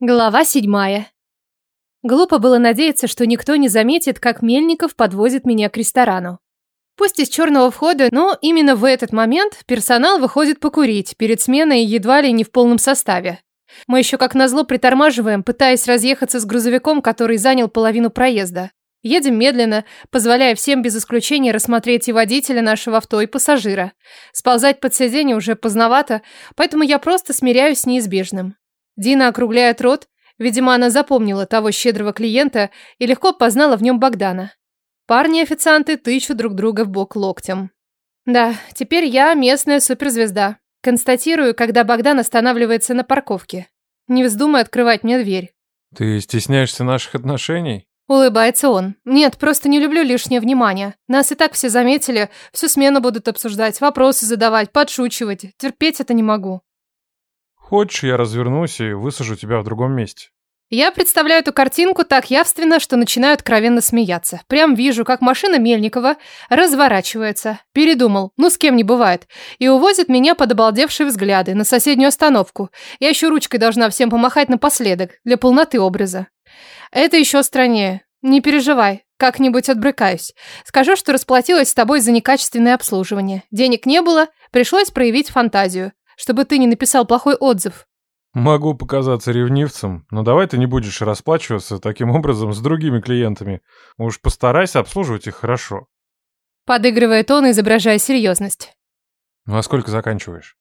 Глава седьмая. Глупо было надеяться, что никто не заметит, как Мельников подвозит меня к ресторану. Пусть из черного входа, но именно в этот момент персонал выходит покурить перед сменой едва ли не в полном составе. Мы еще как назло притормаживаем, пытаясь разъехаться с грузовиком, который занял половину проезда. Едем медленно, позволяя всем без исключения рассмотреть и водителя нашего авто, и пассажира. Сползать под сиденье уже поздновато, поэтому я просто смиряюсь с неизбежным. Дина округляет рот. Видимо, она запомнила того щедрого клиента и легко познала в нем Богдана. Парни-официанты тычут друг друга в бок локтем. Да, теперь я местная суперзвезда. Констатирую, когда Богдан останавливается на парковке. Не вздумай открывать мне дверь. Ты стесняешься наших отношений? Улыбается он. Нет, просто не люблю лишнее внимание. Нас и так все заметили, всю смену будут обсуждать, вопросы задавать, подшучивать. Терпеть это не могу. Хочешь, я развернусь и высажу тебя в другом месте? Я представляю эту картинку так явственно, что начинаю откровенно смеяться. Прям вижу, как машина Мельникова разворачивается. Передумал, ну с кем не бывает. И увозит меня под обалдевшие взгляды на соседнюю остановку. Я еще ручкой должна всем помахать напоследок, для полноты образа. Это еще страннее. Не переживай, как-нибудь отбрыкаюсь. Скажу, что расплатилась с тобой за некачественное обслуживание. Денег не было, пришлось проявить фантазию чтобы ты не написал плохой отзыв. Могу показаться ревнивцем, но давай ты не будешь расплачиваться таким образом с другими клиентами. Уж постарайся обслуживать их хорошо. Подыгрывает он, изображая серьезность. Во сколько заканчиваешь?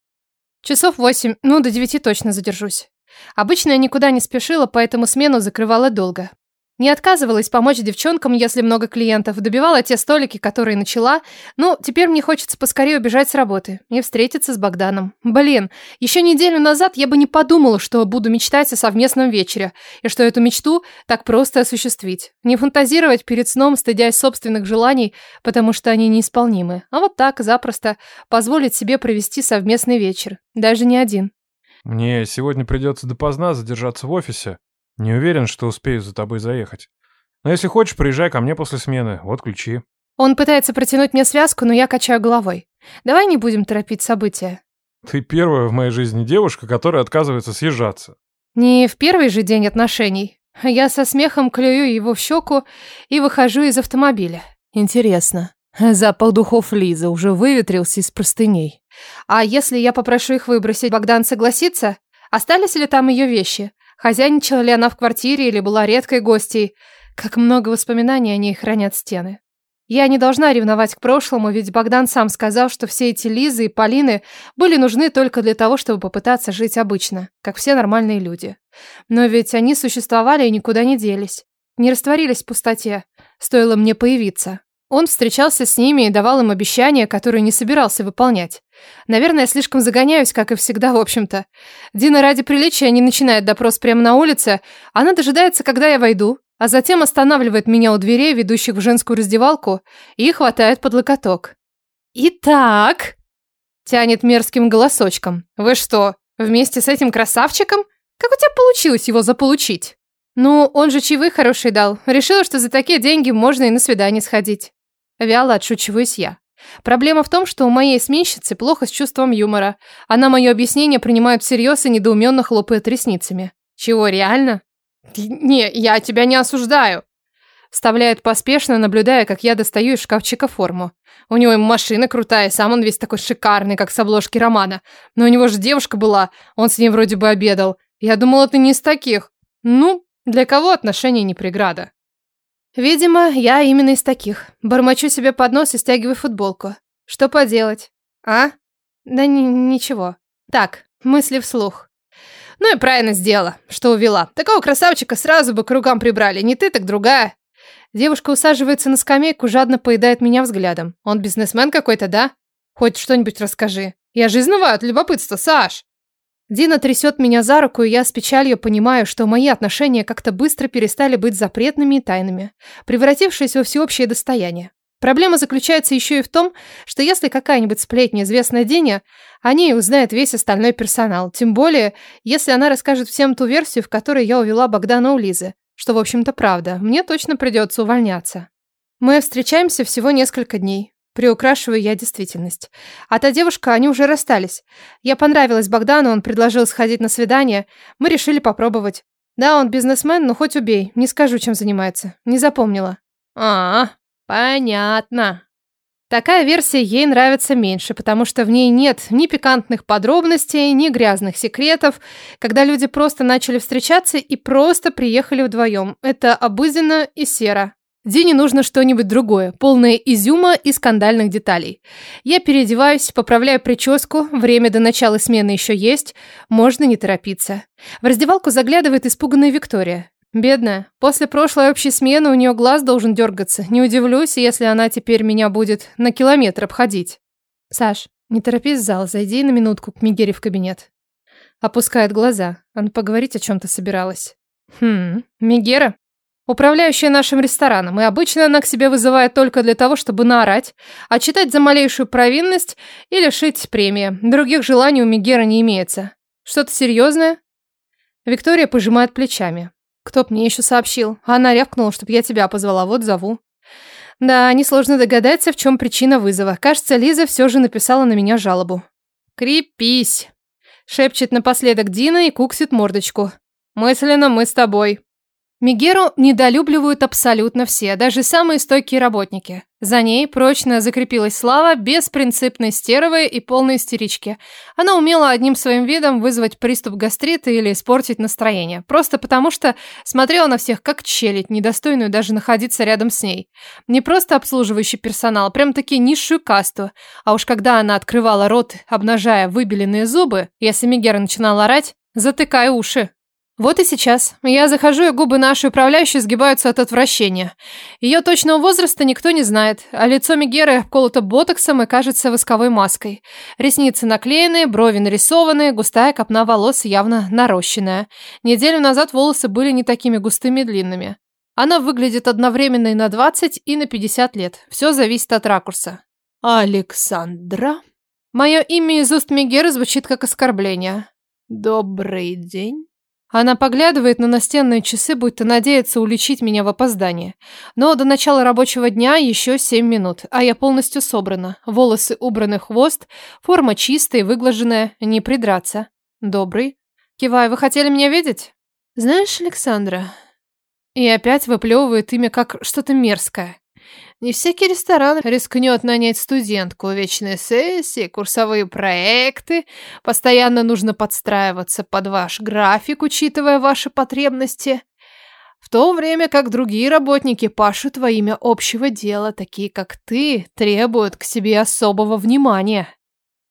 Часов восемь, ну до девяти точно задержусь. Обычно я никуда не спешила, поэтому смену закрывала долго. Не отказывалась помочь девчонкам, если много клиентов, добивала те столики, которые начала. Ну, теперь мне хочется поскорее убежать с работы и встретиться с Богданом. Блин, еще неделю назад я бы не подумала, что буду мечтать о совместном вечере, и что эту мечту так просто осуществить. Не фантазировать перед сном, стыдясь собственных желаний, потому что они неисполнимы. А вот так, запросто, позволить себе провести совместный вечер. Даже не один. Мне сегодня придется допоздна задержаться в офисе. Не уверен, что успею за тобой заехать. Но если хочешь, приезжай ко мне после смены. Вот ключи. Он пытается протянуть мне связку, но я качаю головой. Давай не будем торопить события. Ты первая в моей жизни девушка, которая отказывается съезжаться. Не в первый же день отношений. Я со смехом клюю его в щеку и выхожу из автомобиля. Интересно, запах духов Лизы уже выветрился из простыней. А если я попрошу их выбросить, Богдан согласится? Остались ли там ее вещи? Хозяйничала ли она в квартире или была редкой гостьей? Как много воспоминаний о ней хранят стены. Я не должна ревновать к прошлому, ведь Богдан сам сказал, что все эти Лизы и Полины были нужны только для того, чтобы попытаться жить обычно, как все нормальные люди. Но ведь они существовали и никуда не делись. Не растворились в пустоте. Стоило мне появиться. Он встречался с ними и давал им обещания, которые не собирался выполнять. Наверное, я слишком загоняюсь, как и всегда, в общем-то. Дина ради приличия не начинает допрос прямо на улице. Она дожидается, когда я войду, а затем останавливает меня у дверей, ведущих в женскую раздевалку, и хватает под локоток. «Итак...» — тянет мерзким голосочком. «Вы что, вместе с этим красавчиком? Как у тебя получилось его заполучить?» «Ну, он же чаевые хорошие дал. Решила, что за такие деньги можно и на свидание сходить». Вяло отшучиваюсь я. Проблема в том, что у моей сменщицы плохо с чувством юмора. Она мое объяснение принимает всерьез и недоуменно хлопает ресницами. Чего, реально? Не, я тебя не осуждаю. Вставляет поспешно, наблюдая, как я достаю из шкафчика форму. У него машина крутая, сам он весь такой шикарный, как с обложки романа. Но у него же девушка была, он с ней вроде бы обедал. Я думала, ты не из таких. Ну, для кого отношения не преграда? Видимо, я именно из таких. Бормочу себе под нос и стягиваю футболку. Что поделать? А? Да ни ничего. Так, мысли вслух. Ну и правильно сделала, что увела. Такого красавчика сразу бы к рукам прибрали. Не ты, так другая. Девушка усаживается на скамейку, жадно поедает меня взглядом. Он бизнесмен какой-то, да? Хоть что-нибудь расскажи. Я же изнываю от любопытства, Саш. Дина трясет меня за руку, и я с печалью понимаю, что мои отношения как-то быстро перестали быть запретными и тайными, превратившись во всеобщее достояние. Проблема заключается еще и в том, что если какая-нибудь сплетня известна Дине, о ней узнает весь остальной персонал. Тем более, если она расскажет всем ту версию, в которой я увела Богдана у Лизы. Что, в общем-то, правда. Мне точно придется увольняться. Мы встречаемся всего несколько дней. Приукрашиваю я действительность. А та девушка, они уже расстались. Я понравилась Богдану, он предложил сходить на свидание. Мы решили попробовать. Да, он бизнесмен, но хоть убей. Не скажу, чем занимается. Не запомнила. А, понятно. Такая версия ей нравится меньше, потому что в ней нет ни пикантных подробностей, ни грязных секретов, когда люди просто начали встречаться и просто приехали вдвоем. Это обыденно и серо. Дине нужно что-нибудь другое, полное изюма и скандальных деталей. Я переодеваюсь, поправляю прическу, время до начала смены еще есть, можно не торопиться. В раздевалку заглядывает испуганная Виктория. Бедная. После прошлой общей смены у нее глаз должен дергаться. Не удивлюсь, если она теперь меня будет на километр обходить. Саш, не торопись в зал, зайди на минутку к Мигере в кабинет. Опускает глаза. Она поговорить о чем-то собиралась. Хм, Мигера? Управляющая нашим рестораном, и обычно она к себе вызывает только для того, чтобы наорать, а читать за малейшую провинность и лишить премии. Других желаний у Мигера не имеется. Что-то серьезное? Виктория пожимает плечами. Кто б мне еще сообщил? Она рявкнула, чтобы я тебя позвала, вот зову. Да, несложно догадаться, в чем причина вызова. Кажется, Лиза все же написала на меня жалобу. «Крепись!» Шепчет напоследок Дина и куксит мордочку. «Мысленно мы с тобой». Мигеру недолюбливают абсолютно все, даже самые стойкие работники. За ней прочно закрепилась слава беспринципной стервы и полной истерички. Она умела одним своим видом вызвать приступ гастрита или испортить настроение. Просто потому, что смотрела на всех как челядь, недостойную даже находиться рядом с ней. Не просто обслуживающий персонал, прям-таки низшую касту. А уж когда она открывала рот, обнажая выбеленные зубы, если Мигера начинала орать, затыкай уши. Вот и сейчас. Я захожу, и губы нашей управляющей сгибаются от отвращения. Ее точного возраста никто не знает, а лицо Мегеры обколото ботоксом и кажется восковой маской. Ресницы наклеены, брови нарисованы, густая копна волос явно нарощенная. Неделю назад волосы были не такими густыми и длинными. Она выглядит одновременно и на 20, и на 50 лет. Все зависит от ракурса. Александра? Мое имя из уст Мегеры звучит как оскорбление. Добрый день. Она поглядывает на настенные часы, будто надеется уличить меня в опоздании. Но до начала рабочего дня еще семь минут, а я полностью собрана. Волосы убраны хвост, форма чистая выглаженная, не придраться. Добрый. Киваю, вы хотели меня видеть? Знаешь, Александра... И опять выплевывает имя как что-то мерзкое. Не всякий ресторан рискнет нанять студентку. Вечные сессии, курсовые проекты. Постоянно нужно подстраиваться под ваш график, учитывая ваши потребности. В то время как другие работники пашут во имя общего дела, такие как ты, требуют к себе особого внимания.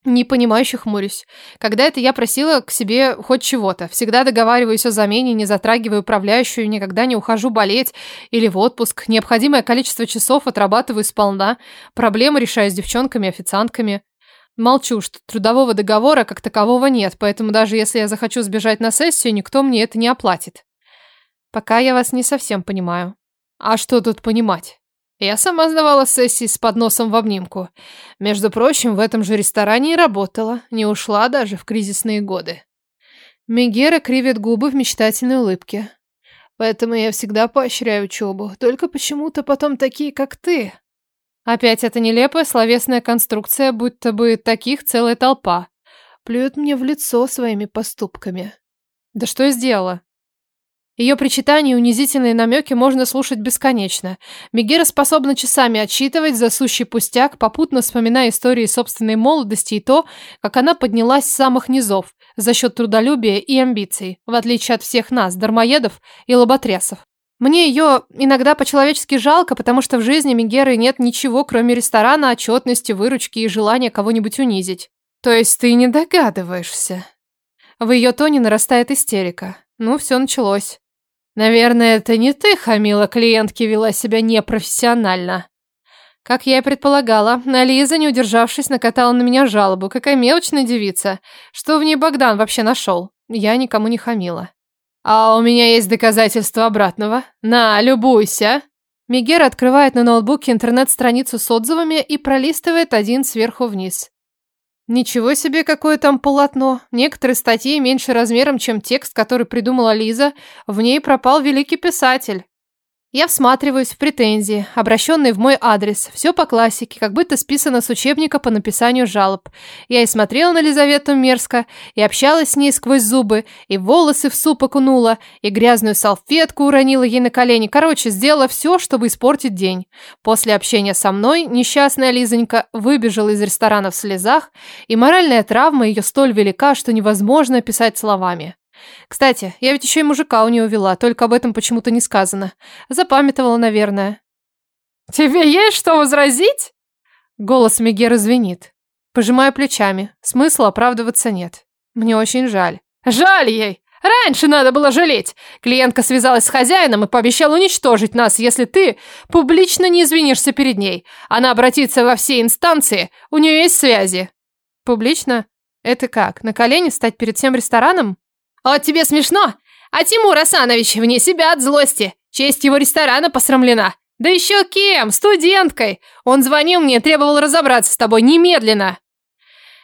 Непонимающе хмурюсь. Когда это я просила к себе хоть чего-то? Всегда договариваюсь о замене, не затрагиваю управляющую, никогда не ухожу болеть или в отпуск. Необходимое количество часов отрабатываю сполна. Проблемы решаю с девчонками, официантками. Молчу, что трудового договора как такового нет, поэтому даже если я захочу сбежать на сессию, никто мне это не оплатит. Пока я вас не совсем понимаю. А что тут понимать? Я сама сдавала сессии с подносом в обнимку. Между прочим, в этом же ресторане и работала, не ушла даже в кризисные годы. Мегера кривит губы в мечтательной улыбке. Поэтому я всегда поощряю учебу, только почему-то потом такие, как ты. Опять эта нелепая словесная конструкция, будто бы таких целая толпа. Плюет мне в лицо своими поступками. Да что я сделала? Ее причитания и унизительные намеки можно слушать бесконечно. Мегера способна часами отчитывать за сущий пустяк, попутно вспоминая истории собственной молодости и то, как она поднялась с самых низов за счет трудолюбия и амбиций, в отличие от всех нас, дармоедов и лоботрясов. Мне ее иногда по-человечески жалко, потому что в жизни Мегеры нет ничего, кроме ресторана, отчетности, выручки и желания кого-нибудь унизить. То есть ты не догадываешься? В ее тоне нарастает истерика. Ну, все началось. Наверное, это не ты хамила клиентке, вела себя непрофессионально. Как я и предполагала, Лиза, не удержавшись, накатала на меня жалобу. Какая мелочная девица. Что в ней Богдан вообще нашел? Я никому не хамила. А у меня есть доказательства обратного. На, любуйся. Мигер открывает на ноутбуке интернет-страницу с отзывами и пролистывает один сверху вниз. Ничего себе, какое там полотно. Некоторые статьи меньше размером, чем текст, который придумала Лиза. В ней пропал великий писатель. Я всматриваюсь в претензии, обращенные в мой адрес. Все по классике, как будто списано с учебника по написанию жалоб. Я и смотрела на Лизавету мерзко, и общалась с ней сквозь зубы, и волосы в суп окунула, и грязную салфетку уронила ей на колени. Короче, сделала все, чтобы испортить день. После общения со мной несчастная Лизонька выбежала из ресторана в слезах, и моральная травма ее столь велика, что невозможно описать словами. Кстати, я ведь еще и мужика у нее вела, только об этом почему-то не сказано. Запамятовала, наверное. «Тебе есть что возразить?» Голос Мегеры звенит. Пожимаю плечами. Смысла оправдываться нет. Мне очень жаль. «Жаль ей! Раньше надо было жалеть. Клиентка связалась с хозяином и пообещала уничтожить нас, если ты публично не извинишься перед ней. Она обратится во все инстанции, у нее есть связи». «Публично? Это как, на колени стать перед всем рестораном?» «Вот тебе смешно? А Тимур Асанович вне себя от злости. Честь его ресторана посрамлена. Да еще кем? Студенткой. Он звонил мне, требовал разобраться с тобой немедленно».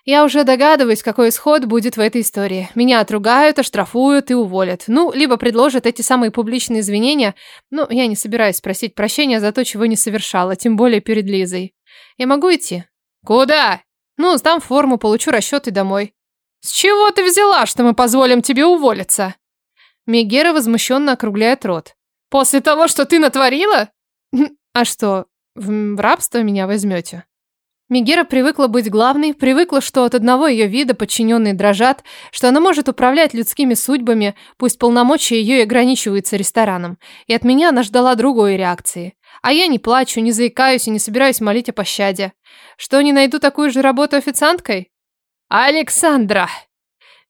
Я уже догадываюсь, какой исход будет в этой истории. Меня отругают, оштрафуют и уволят. Ну, либо предложат эти самые публичные извинения. Ну, я не собираюсь просить прощения за то, чего не совершала, тем более перед Лизой. Я могу идти? Куда? Ну, сдам форму, получу расчеты домой. «С чего ты взяла, что мы позволим тебе уволиться?» Мегера возмущенно округляет рот. «После того, что ты натворила?» «А что, в рабство меня возьмете?» Мегера привыкла быть главной, привыкла, что от одного ее вида подчиненные дрожат, что она может управлять людскими судьбами, пусть полномочия ее и ограничиваются рестораном. И от меня она ждала другой реакции. А я не плачу, не заикаюсь и не собираюсь молить о пощаде. Что, не найду такую же работу официанткой? «Александра!»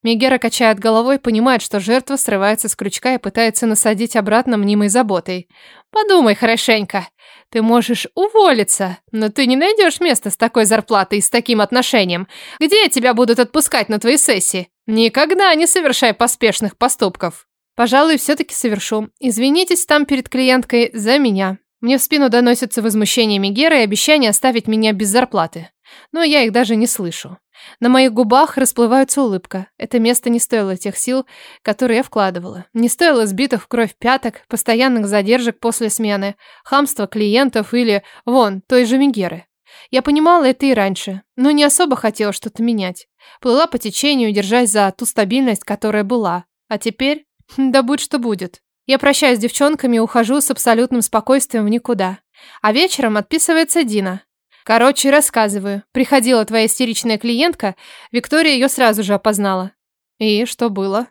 Мегера качает головой, понимает, что жертва срывается с крючка и пытается насадить обратно мнимой заботой. «Подумай хорошенько. Ты можешь уволиться, но ты не найдешь места с такой зарплатой и с таким отношением. Где тебя будут отпускать на твои сессии? Никогда не совершай поспешных поступков». «Пожалуй, все-таки совершу. Извинитесь там перед клиенткой за меня». Мне в спину доносится возмущение Мегера и обещание оставить меня без зарплаты. Но я их даже не слышу. На моих губах расплывается улыбка. Это место не стоило тех сил, которые я вкладывала. Не стоило сбитых в кровь пяток, постоянных задержек после смены, хамства клиентов или, вон, той же Мегеры. Я понимала это и раньше, но не особо хотела что-то менять. Плыла по течению, держась за ту стабильность, которая была. А теперь, да будь что будет. Я прощаюсь с девчонками и ухожу с абсолютным спокойствием в никуда. А вечером отписывается Дина. Короче, рассказываю. Приходила твоя истеричная клиентка, Виктория ее сразу же опознала. И что было?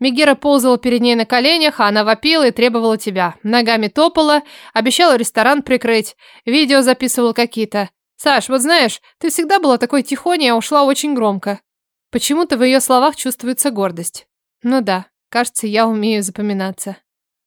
Мегера ползала перед ней на коленях, а она вопила и требовала тебя. Ногами топала, обещала ресторан прикрыть, видео записывала какие-то. Саш, вот знаешь, ты всегда была такой тихоней, а ушла очень громко. Почему-то в ее словах чувствуется гордость. Ну да, кажется, я умею запоминаться.